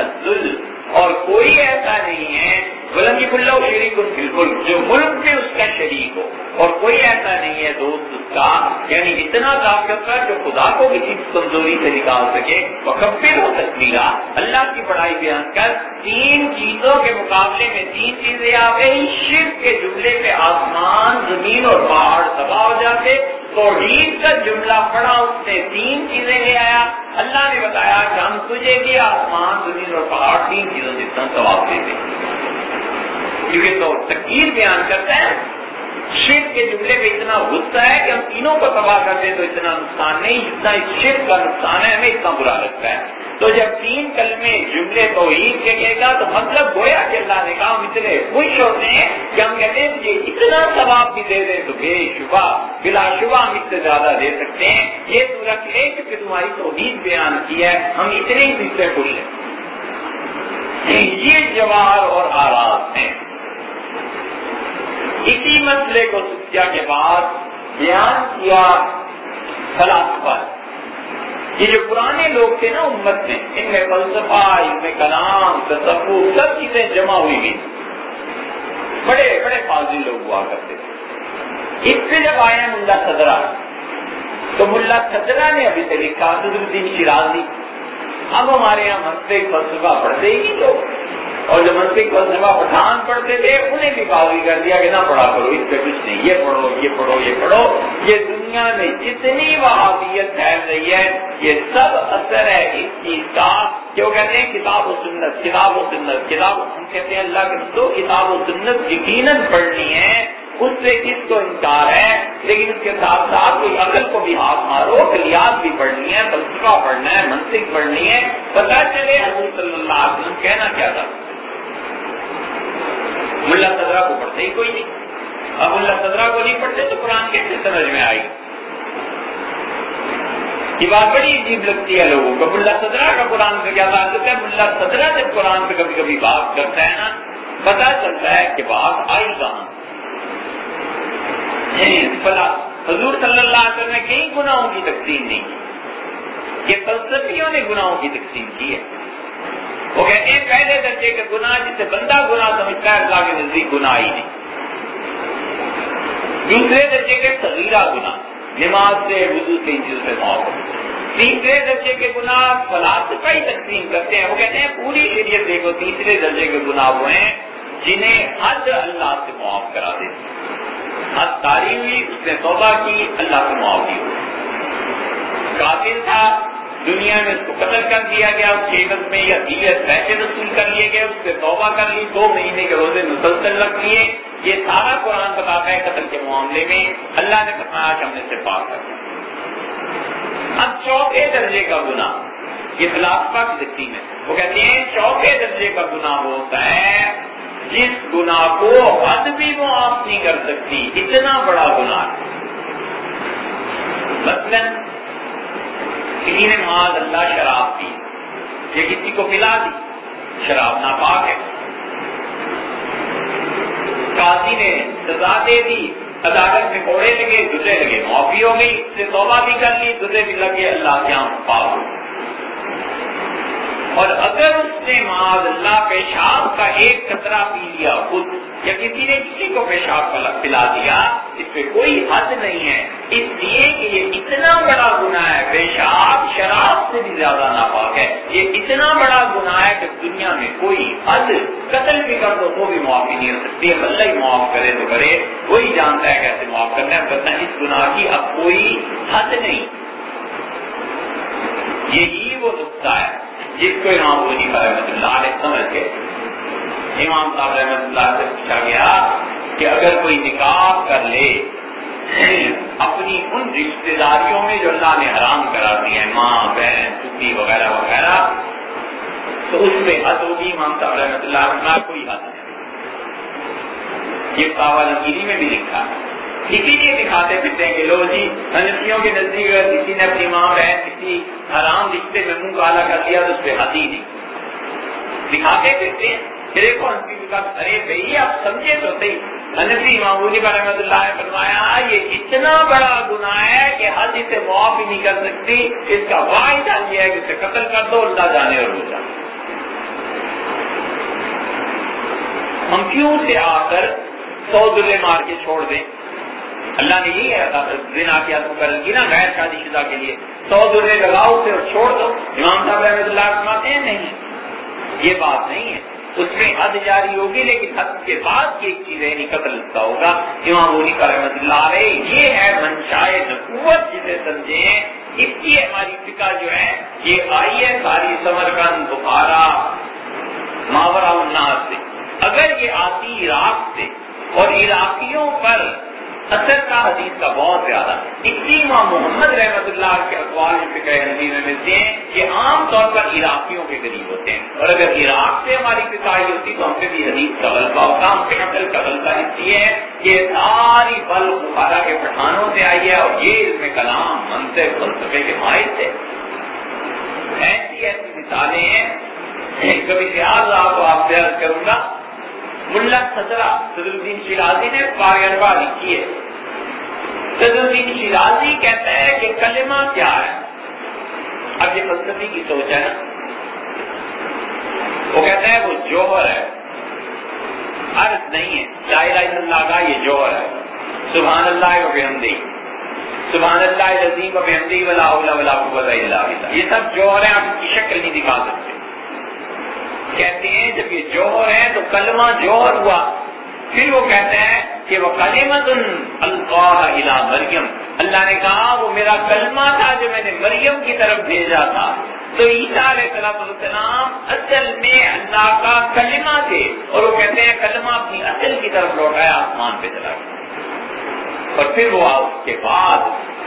A: اور کوئی ایسا نہیں ہے بلند اللہ شریک بالکل جو ملک میں اس کا شریک ہو۔ اور کوئی ایسا نہیں ہے دوست اس کا یعنی اتنا طاقتور جو خدا کو کسی کمزوری سے نکال سکے۔ وہ ہو سکتی اللہ کی پڑھائی بیان کر، تین چیزوں کے مقابلے میں تین چیزیں آ گئی شرک کے جملے پہ آسمان، زمین اور پہاڑ تباہ ہو جاتے۔ تو کا جملہ پڑا اس نے تین چیزیں لے آیا۔ اللہ نے بتایا کہ ہم تجھے بھی آسمان، زمین اور پہاڑ تین چیزوں سے ثواب دیتے کیونکہ تو تقیر بیان کرتا ہے، شرک کے جملے پہ اتنا غصہ ہے کہ ہم تینوں کو تباہ کر دیں تو اتنا نقصان نہیں جتنا اس شرک کا نقصان ہے، ہمیں اتنا برا لگتا ہے۔ تو جب تین کلمے جملے تو عید کے کہے گا تو مطلب گویا کہ اللہ نے کہا ہم اتنے خوش ہوتے ہیں کہ ہم کہتے ہیں مجھے اتنا ثواب بھی دے دیں تو بے شبہ، بلا شبہ ہم اس سے زیادہ دے سکتے ہیں۔ یہ تو رکھ لے کہ تمہاری توحید بیان کی ہے، ہم اتنے ہی سے خوش ہیں۔ یہ جوار اور آراز ہیں۔ اسی مسئلے کو ستیا کے بعد بیان کیا فلاسفہ یہ جو پرانے لوگ تھے نا امت میں، ان میں فلسفہ، ان میں کلام تصور سب چیزیں جمع ہوئی ہوئی بڑے بڑے فاضل لوگ ہوا کرتے تھے۔ اس سے جب آیا ملا صدرہ، تو ملا صدرہ نے ابھی سے لکھا صدر الدین شیرازی اب ہمارے یہاں مسئلے فلسفہ پڑھتے ہی لوگ۔ اور جو منطق فلسفہ پٹھان پڑھتے تھے، انہیں بھی باغی کر دیا کہ نہ پڑھا کرو، اس پہ کچھ نہیں، یہ پڑھو یہ پڑھو یہ پڑھو۔ یہ دنیا میں جتنی وہابیت پھیل رہی ہے، یہ سب اثر ہے اس چیز کا۔ کہ وہ کہتے ہیں؟ کتاب و سنت، کتاب و سنت، کتاب۔ ہم کہتے ہیں اللہ کے دو کتاب و سنت یقیناً پڑھنی ہے اس سے کس کو انکار ہے، لیکن اس کے ساتھ ساتھ کوئی عقل کو بھی ہاتھ مارو، کلیات بھی پڑھنی ہے فلسفہ پڑھنا ہے، منطق پڑھنی ہے پتا چلے حضور صلی اللہ علیہ وسلم کہنا کیا تھا۔ ملا صدرا کو پڑھتے ہی کوئی نہیں۔ اب ملا صدرا کو نہیں پڑھتے تو قرآن کیسے سمجھ میں آئی یہ بات بڑی عجیب لگتی ہے لوگوں کو۔ ملا صدرا کا قرآن سے کیا تعلق ہے؟ ملا صدرا جب قرآن سے کبھی کبھی بات کرتا ہے نا پتا چلتا ہے کہ بات آئی کہاں؟ حضور صلی اللہ علیہ وسلم نے کئی گناہوں کی تقسیم نہیں کی۔ یہ فلسفیوں نے گناہوں کی تقسیم کی ہے۔ وہ کہتے ہیں، پہلے درجے کے گناہ جسے بندہ گناہ سمجھتا ہے، اللہ کے نزدیک گناہ ہی نہیں۔ دوسرے درجے کے تغیرہ گناہ، نماز سے، وضو سے ان چیزوں سے موت تیسرے درجے کے گناہ، فلاسفہ ہی تقسیم کرتے ہیں۔ وہ کہتے ہیں، پوری شریعت دیکھو، تیسرے درجے کے گناہ وہ ہیں، جنہیں حد اللہ سے معاف کرا دیتے حد تاری ہوئی، اس نے توبہ کی، اللہ سے معافی ہوئی قاتل تھا، دنیا میں اس کو قتل کر دیا گیا، اس میں یا دیت پیسے وصول کر لیے گئے، اس سے توبہ کر لی، دو مہینے کے روزے مسلسل رکھ لیے۔ یہ سارا قرآن بتاتا ہے قتل کے معاملے میں۔ اللہ نے بتایا کہ ہم نے سے پاک کر اب چوتھے درجے کا گناہ، یہ فلاسفہ کی ذکی میں۔ وہ کہتے ہیں، چوتھے درجے کا گناہ ہوتا ہے جس گناہ کو حد بھی معاف نہیں کر سکتی، اتنا بڑا گناہ مثلاً کسی نے معاذ اللہ شراب پی یہ کسی کو پلا دی، شراب ناپاک ہے۔ قاضی نے سزا دے دی، عدالت میں کوڑے لگے گزرے لگے، معافی ہو گئی، اس سے توبہ بھی کر لی گزرے بھی لگے، اللہ کے یہاں پاک اور اگر اس نے معاذ اللہ پیشاب کا ایک قطرہ پی لیا خود، یا کسی نے کسی کو پیشاب پلا دیا، اس پہ کوئی حد نہیں ہے۔ اس لیے کہ یہ اتنا بڑا گناہ ہے، پیشاب شراب سے بھی زیادہ ناپاک ہے۔ یہ اتنا بڑا گناہ ہے کہ دنیا میں کوئی حد، قتل بھی کر دو تو بھی معافی نہیں ہو سکتی۔ اللہ ہی معاف کرے تو کرے کوئی جانتا ہے کیسے معاف کرنا ہے۔ اس گناہ کی اب کوئی حد نہیں۔ یہی وہ نقطہ ہے۔ جس کو امام بونی کا رحمت اللہ علیہ سمجھ کے امام صاحب رحمت اللہ سے پوچھا گیا کہ اگر کوئی نکاح کر لے، اپنی ان رشتے داریوں میں جو اللہ نے حرام کرا دی ہے ماں، بہن چھٹی وغیرہ وغیرہ، تو اس میں حد ہوگی امام صاحب رحمت اللہ علیہ، کوئی حد نہیں۔ یہ کاوال گیری میں بھی لکھا ہے۔ اسی لیے دکھاتے پھرتے ہیں کہ لو جی انسیوں کے نزدیک اگر کسی نے اپنی ماں بہن کسی حرام رشتے میں منہ کالا کر دیا تو اس پہ ہاتھی نہیں۔ دکھاتے پھرتے ہیں۔ کہ دیکھو انسی کا ارے بھائی، آپ سمجھے تو صحیح۔ انسی معمولی کا رحمت اللہ نے فرمایا، یہ اتنا بڑا گناہ ہے کہ حد اسے معاف ہی نہیں کر سکتی۔ اس کا واحد حل یہ ہے کہ اسے قتل کر دو، اللہ جانے اور ہو جانے ہم کیوں سے آ کر سو دلے مار کے چھوڑ دیں؟ اللہ نے یہی بنا کیا تو کی نا غیر شادی شدہ کے لیے۔ سو درے لگاؤ اسے اور چھوڑ دو۔ امام صاحب رحمۃ اللہ فرماتے ہیں، نہیں۔ یہ بات نہیں ہے۔ اس میں حد جاری ہوگی لیکن حد کے بعد کی ایک چیز ہے قتل کا ہوگا۔ امام بولی کا رحمت اللہ علیہ، یہ ہے منشائے نقوت جسے سمجھیں اس کی ہماری فکا جو ہے، یہ آئی ہے، ساری سمرکند، بخارا ماورا الناس سے۔ اگر یہ آتی عراق سے اور عراقیوں پر اثر کا حدیث کا بہت زیادہ اسی ماں محمد رحمت اللہ کے اقوال فکر حدیث میں ملتے ہیں کہ عام طور پر عراقیوں کے قریب ہوتے ہیں۔ اور اگر عراق سے ہماری فکائی ہوتی تو ہم سے بھی حدیث کا غلطہ ہوتا ہم سے عقل کا غلطہ اس لیے ہے کہ ساری بل بخارا کے پٹھانوں سے آئی ہے اور یہ اس میں کلام منصف فلسفے کے ماہر تھے۔ ایسی ایسی مثالیں ہیں۔ کبھی خیال آپ کو آپ سے عرض کروں گا ملا صدرا صدر الدین شیرازی نے پارگربا لکھی ہے۔ صدر الدین شیرازی کہتا ہے کہ کلمہ کیا ہے؟ اب یہ فلسفی کی سوچ ہے نا۔ وہ کہتا ہے وہ جوہر ہے۔ عرض نہیں ہے۔ لا الہ الا اللہ کا یہ جوہر ہے۔ سبحان اللہ و بحمدی۔ سبحان اللہ عظیم و بحمدی ولا حول ولا قوت الا بالله یہ سب جوہر ہیں، آپ کی شکل نہیں دکھا سکتے۔ کہتے ہیں جب یہ جوہر ہے تو کلمہ جوہر ہوا۔ پھر وہ کہتے ہیں کہ وہ کلیمت اللہ مریم۔ اللہ نے کہا وہ میرا کلمہ تھا جو میں نے مریم کی طرف بھیجا تھا۔ تو عیسیٰ علیہ السلام اصل میں اللہ کا کلمہ تھے اور وہ کہتے ہیں کلمہ اپنی اصل کی طرف لوٹایا آسمان پہ چلا گیا۔ اور پھر وہ اس کے بعد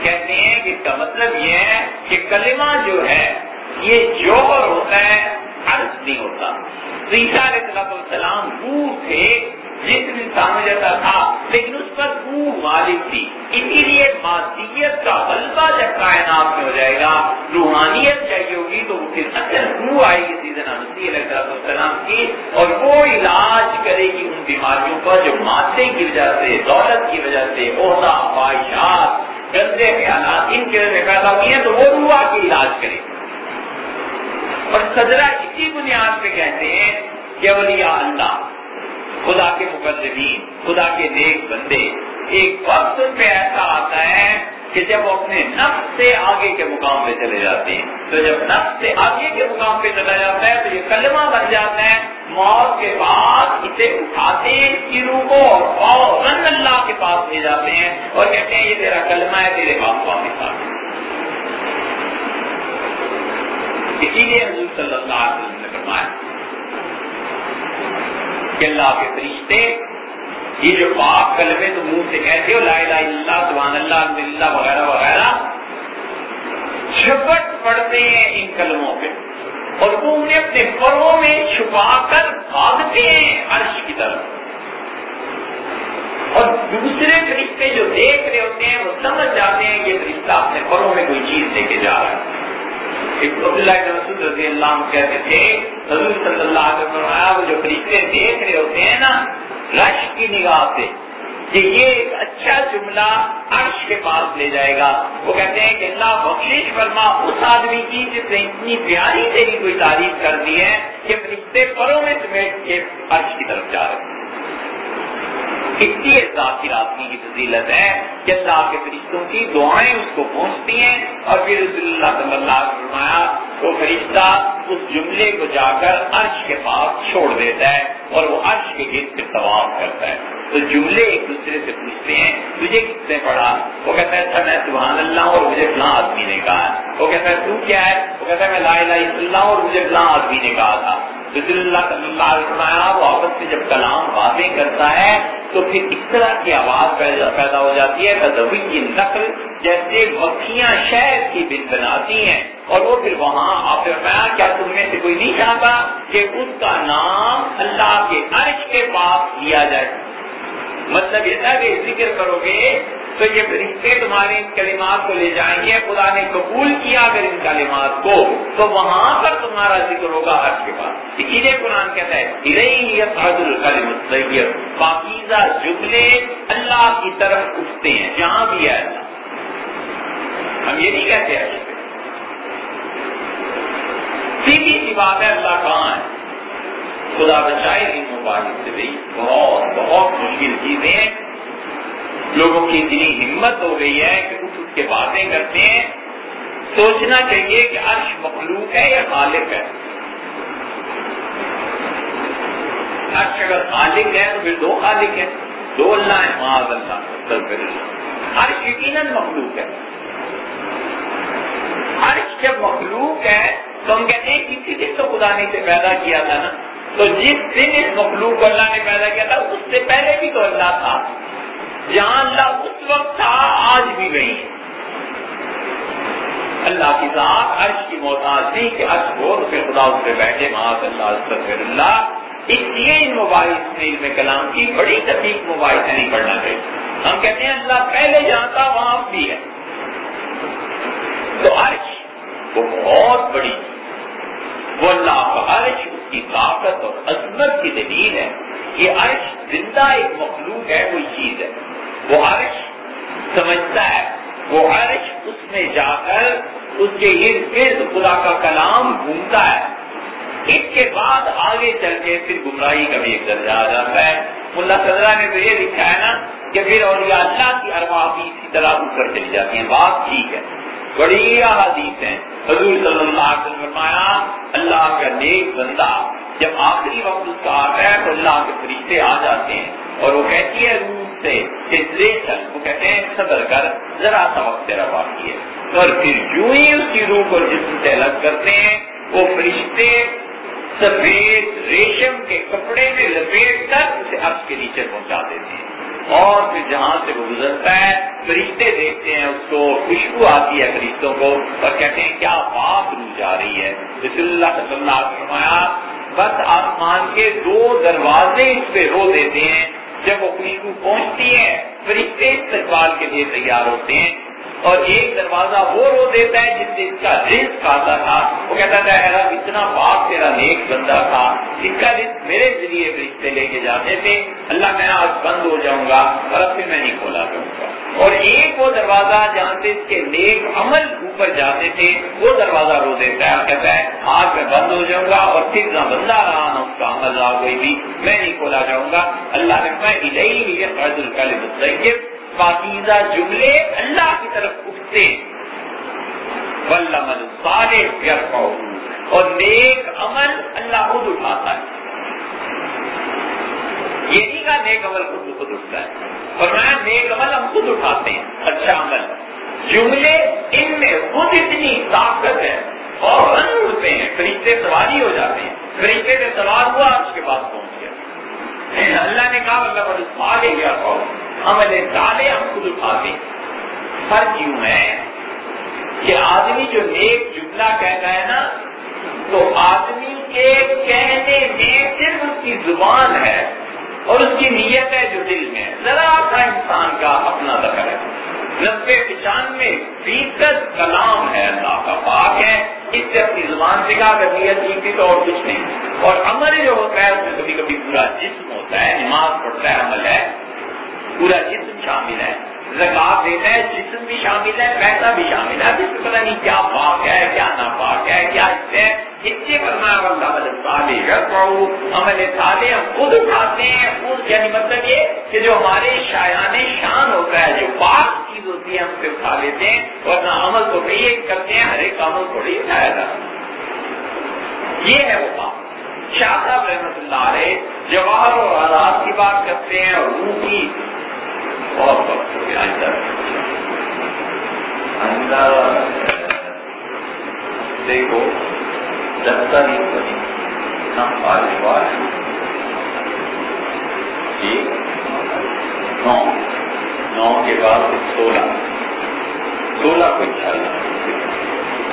A: کہتے ہیں کہ اس کا مطلب یہ ہے کہ کلمہ جو ہے، یہ جوہر ہوتا ہے عرض نہیں ہوتا۔ تو عیسیٰ علیہ السلام روح تھے، جس انسان جیسا تھا، لیکن اس پر روح غالب تھی۔ اسی لیے مادیت کا غلبہ جب کائنات میں ہو جائے گا، روحانیت چاہیے ہوگی، تو پھر اچھا روح آئے گی سیزن مسیح علیہ السلام کی، اور وہ علاج کرے گی ان بیماریوں پر جو مادے کی وجہ سے، دولت کی وجہ سے، عہدہ، خواہشات، گندے خیالات، ان کی وجہ سے پیدا ہوئی ہیں، تو وہ روح آ کے علاج کرے گی۔ اور صدرہ اسی بنیاد پہ کہتے ہیں کہ اولیاء اللہ، خدا کے مقدمین خدا کے نیک بندے۔ ایک وقت پہ ایسا آتا ہے کہ جب وہ اپنے نفس سے آگے کے مقام پہ چلے جاتے ہیں۔ تو جب نفس سے آگے کے مقام پہ چلا جاتا ہے تو یہ کلمہ بن جاتا ہے، موت کے بعد اسے اٹھاتے ہیں اس کی روح کو اور فوراً اللہ کے پاس لے جاتے ہیں اور کہتے ہیں، یہ تیرا کلمہ ہے، تیرے باپ کا مثال اسی لیے حضور صلی اللہ علیہ وسلم نے فرمایا کہ اللہ کے فرشتے، یہ جو پاک کلمے تو منہ سے کہتے ہو، لا الہ الا اللہ، سبحان اللہ، الحمد للہ، وغیرہ وغیرہ، چھپٹ پڑتے ہیں ان کلموں پہ اور وہ انہیں اپنے پروں میں چھپا کر بھاگتے ہیں عرش کی طرف۔ اور دوسرے فرشتے جو دیکھ رہے ہوتے ہیں، وہ سمجھ جاتے ہیں کہ فرشتہ اپنے پروں میں کوئی چیز لے کے جا رہا ہے۔ عبداللہ رسول رضی اللہ عنہ کہتے تھے، حضور صلی اللہ علیہ وسلم وہ جو فرشتے دیکھ رہے ہوتے ہیں نا، رش کی نگاہ سے، کہ یہ ایک اچھا جملہ عرش کے پاس لے جائے گا۔ وہ کہتے ہیں کہ اللہ بخشش فرما، اس آدمی کی جس نے اتنی پیاری سے کوئی تعریف کر دی ہے کہ فرشتے پروں میں سمیٹ کے عرش کی طرف جا رہے ہیں۔ اتنی ذاکر آدمی کی فضیلت ہے کہ اللہ کے فرشتوں کی دعائیں اس کو پہنچتی ہیں اور پھر رسول اللہ صلی اللہ علیہ فرمایا، وہ فرشتہ اس جملے کو جا کر عرش کے پاس چھوڑ دیتا ہے اور وہ عرش کے گرد پہ طواف کرتا ہے۔ تو جملے ایک دوسرے سے پوچھتے ہیں، تجھے کس نے پڑھا؟ وہ کہتا ہے اچھا میں سبحان اللہ اور مجھے فلاں آدمی نے کہا۔ وہ کہتا ہے، تو کیا ہے؟ وہ کہتا ہے، میں لا الہ الا اللہ اور مجھے فلاں آدمی نے کہا تھا۔ رسول اللہ صلی اللہ علیہ وسلم وہ آپس میں جب کلام باتیں کرتا ہے، تو پھر اس طرح کی آواز پیدا ہو جاتی ہے تدوی کی نقل، جیسے مکھیاں شہر کی بن بناتی ہیں۔ اور وہ پھر وہاں آپ فرمایا، کیا تم میں سے کوئی نہیں چاہتا کہ اس کا نام اللہ کے عرش کے پاس لیا جائے؟ مطلب یہ تھا کہ ذکر کرو گے تو یہ فرشتے تمہارے ان کلمات کو لے جائیں گے، خدا نے قبول کیا اگر ان کلمات کو، تو وہاں پر تمہارا ذکر ہوگا حج کے بعد۔ اسی لیے قرآن کہتا ہے پاکیزہ جملے اللہ کی طرف اٹھتے ہیں، جہاں بھی ہے اللہ۔ ہم یہ نہیں کہتے ہیں۔ سیدھی سی بات ہے، اللہ کہاں ہے؟ خدا بچائے ان مبارک سے بھی۔ بہت بہت مشکل چیزیں لوگوں کی اتنی ہمت ہو گئی ہے کہ اٹھ اٹھ کے باتیں کرتے ہیں۔ سوچنا چاہیے کہ عرش مخلوق ہے یا خالق ہے۔ عرش اگر خالق ہے تو پھر دو خالق ہے دو اللہ ہے معاذ اللہ عرش یقیناً مخلوق ہے۔ عرش جب مخلوق ہے تو ہم کہتے ہیں کسی دن تو خدا نے اسے پیدا کیا تھا نا۔ تو جس دن اس مخلوق کو اللہ نے پیدا کیا تھا، اس سے پہلے بھی تو اللہ تھا۔ جہاں اللہ اس وقت تھا، آج بھی نہیں۔ ہے اللہ کی ذات عرش کی محتاج نہیں کہ عرش ہو تو پھر خدا اس پہ بیٹھے معاذ اللہ اللہ اس لیے ان موبائل نے علم کلام کی بڑی تفیق موبائل سے نہیں پڑھنا چاہیے۔ ہم کہتے ہیں، اللہ پہلے جانتا وہاں بھی ہے۔ تو عرش وہ بہت بڑی وہ اللہ کا عرش، اس کی طاقت اور عظمت کی دلیل ہے یہ عرش زندہ ایک مخلوق ہے کوئی چیز ہے۔ وہ عرش سمجھتا ہے، وہ عرش اس میں جا کر اس کے ارد گرد خدا کا کلام گھومتا ہے۔ اس کے بعد آگے چل کے پھر گمراہی کا بھی ایک درجہ آ جاتا ہے۔ ملا صدرہ نے تو یہ لکھا ہے نا کہ پھر اولیاء اللہ کی ارواح بھی اسی طرح اٹھ چلی جاتی ہیں۔ بات ٹھیک ہے، بڑی حدیث ہیں۔ حضور صلی اللہ علیہ وسلم فرمایا، اللہ کا نیک بندہ جب آخری وقت اس کا آتا ہے تو اللہ کے فرشتے آ جاتے ہیں اور وہ کہتی ہے روح سے چل وہ کہتے ہیں، صبر کر، ذرا سا وقت تیرا باقی ہے۔ اور پھر جو ہی اس کی روح کو جسم سے الگ کرتے ہیں، وہ فرشتے سفید ریشم کے کپڑے میں لپیٹ کر اسے عرض کے نیچے پہنچا دیتے ہیں۔ اور پھر جہاں سے وہ گزرتا ہے، فرشتے دیکھتے ہیں، اس کو خوشبو آتی ہے فرشتوں کو اور کہتے ہیں، کیا بات روح جا رہی ہے؟ رسول اللہ صلی اللہ علیہ وسلم بس آسمان کے دو دروازے اس پہ رو دیتے ہیں جب وہ خوشبو پہنچتی ہے فرشتے استقبال کے لیے تیار ہوتے ہیں۔ اور ایک دروازہ وہ رو دیتا ہے جس سے اس کا رزق آتا تھا۔ وہ کہتا تھا حیران اتنا باپ تیرا نیک بندہ تھا۔ اس کا رزق میرے ذریعے رشتے لے کے جاتے تھے۔ اللہ، میں آج بند ہو جاؤں گا اور اب پھر میں نہیں کھولا کروں گا۔ اور ایک وہ دروازہ جہاں سے اس کے نیک عمل اوپر جاتے تھے، وہ دروازہ رو دیتا ہے۔ کہتا ہے، آج میں بند ہو جاؤں گا اور پھر نہ بندہ رہا نہ اس کا عمل رہا کوئی بھی میں نہیں کھولا جاؤں گا۔ اللہ نے میں قرض القلب الطیب پاکیزہ جملے اللہ کی طرف اٹھتے اور نیک عمل اللہ خود اٹھاتا ہے. یہی کا نیک عمل خود خود اٹھتا ہے. اور میں نیک عمل ہم خود اٹھاتے ہیں. اچھا عمل. جملے ان میں خود اتنی طاقت ہے اور رن اڑتے ہیں. فرشتے سواری ہو جاتے ہیں. فرشتے سے سوار ہوا اس کے پاس پہنچ گیا. اللہ نے کہا اللہ آگے گیا عمل ڈالے ہم خود اٹھاتے فرق یوں ہے کہ آدمی جو نیک جملہ کہتا ہے نا، تو آدمی کے کہنے میں صرف اس کی زبان ہے اور اس کی نیت ہے جو دل میں۔ ذرا سا انسان کا اپنا دخل ہے۔ نبے پچانوے فیصد کلام ہے اللہ کا پاک ہے۔ اس سے اپنی زبان سے کہا اگر نیت ٹھیک تھی تو اور کچھ نہیں۔ اور عمل جو ہوتا ہے، اس میں کبھی کبھی پورا جسم ہوتا ہے، نماز پڑھتا ہے، عمل ہے۔ پورا جسم شامل ہے۔ زکات دیتا ہے جسم بھی شامل ہے پیسہ بھی شامل ہے۔ ابھی پتہ نہیں کیا پاک ہے کیا ناپاک ہے کیا اس اس لیے فرمایا عمل صالح عمل صالح ہم خود اٹھاتے ہیں خود یعنی مطلب یہ کہ جو ہمارے شایان شان ہوتا ہے جو پاک چیز ہوتی ہے ہم سے اٹھا لیتے ہیں۔ ورنہ عمل تو نہیں کرتے ہیں ہر ایک عمل تھوڑی اٹھایا جاتا یہ ہے وہ بات۔ شاہ صاحب رحمت اللہ علیہ جواہر اور آزاد کی بات کرتے ہیں اور روح کی بہت وقت ہو گیا اندر اندر دیکھو دفتر ہی بنی، نہ پالیوار جی؟ نو۔ نو کے بعد سولہ۔ سولہ کو چلنا